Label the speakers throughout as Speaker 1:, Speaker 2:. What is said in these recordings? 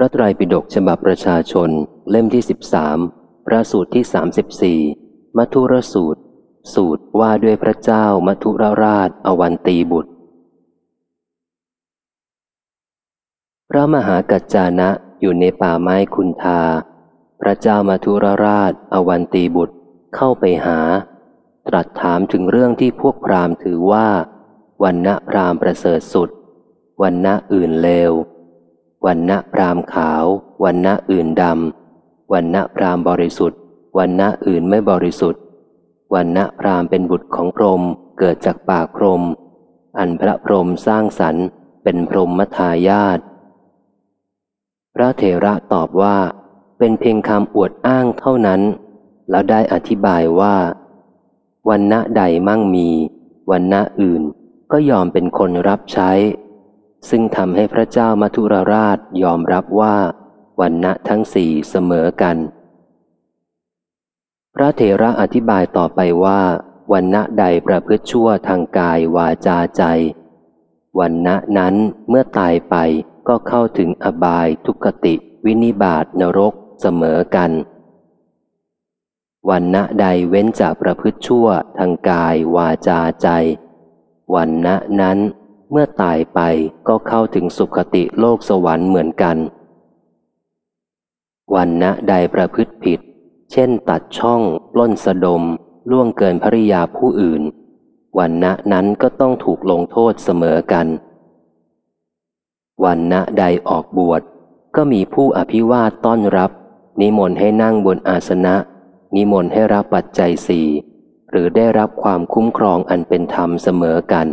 Speaker 1: พระไตรปิฎกฉบับประชาชน เล่มที่สิบสามพระสูตรที่สามสิบสี่มัทุรสูตร สูตรว่าด้วยพระเจ้ามัทุรราชอวันตีบุตร พระมหากัจจานะอยู่ในป่าไม้คุณทา พระเจ้ามัทุรราชอวันตีบุตรเข้าไปหา ตรัสถามถึงเรื่องที่พวกพราหมณ์ถือว่าวันณะพราหมณ์ประเสริฐสุดวันณะอื่นเลว วันณะพรามขาว วันณะอื่นดำ วันณะพรามบริสุทธิ์ วันณะอื่นไม่บริสุทธิ์ วันณะพรามเป็นบุตรของพรหมเกิดจากปากพรหมอันพระพรหมสร้างสรรค์เป็นพรหมมทายาทพระเถระตอบว่า เป็นเพียงคำอวดอ้างเท่านั้น แล้วได้อธิบายว่า วันณะใดมั่งมี วันณะอื่นก็ยอมเป็นคนรับใช้ ซึ่งทำให้พระเจ้ามัทุรราชยอมรับว่าวันณะทั้งสี่เสมอกัน พระเถระอธิบายต่อไปว่าวันณะใดประพฤติชั่วทางกายวาจาใจ วันณะนั้นเมื่อตายไปก็เข้าถึงอบายทุกติ วินิบาตนรกเสมอกัน วันณะใดเว้นจากประพฤติชั่วทางกายวาจาใจ วันณะนั้น เมื่อตายไปก็เข้าถึงสุคติโลกสวรรค์เหมือนกัน วันณะใดประพฤติผิด เช่นตัดช่องปล้นสะดม ล่วงเกินภริยาผู้อื่น วันณะนั้นก็ต้องถูกลงโทษเสมอกัน วันณะใดออกบวช ก็มีผู้อภิวาทต้อนรับ นิมนต์ให้นั่งบนอาสนะ นิมนต์ให้รับปัจจัยสี่หรือได้รับความคุ้มครองอันเป็นธรรมเสมอกัน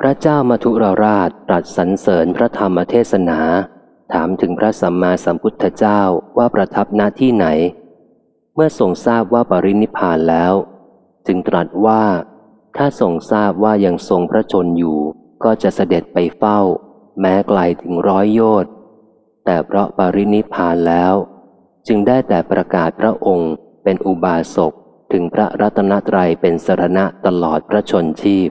Speaker 1: พระเจ้ามัทุรราชตรัสสรรเสริญพระธรรมเทศนา ถามถึงพระสัมมาสัมพุทธเจ้าว่าประทับณที่ไหน เมื่อทรงทราบว่าปรินิพานแล้ว จึงตรัสว่า ถ้าทรงทราบว่ายังทรงพระชนอยู่ ก็จะเสด็จไปเฝ้า แม้ไกลถึงร้อยโยชน์แต่เพราะปรินิพพานแล้ว จึงได้แต่ประกาศพระองค์เป็นอุบาสกถึงพระรัตนตรัยเป็นสรณะตลอดพระชนชีพ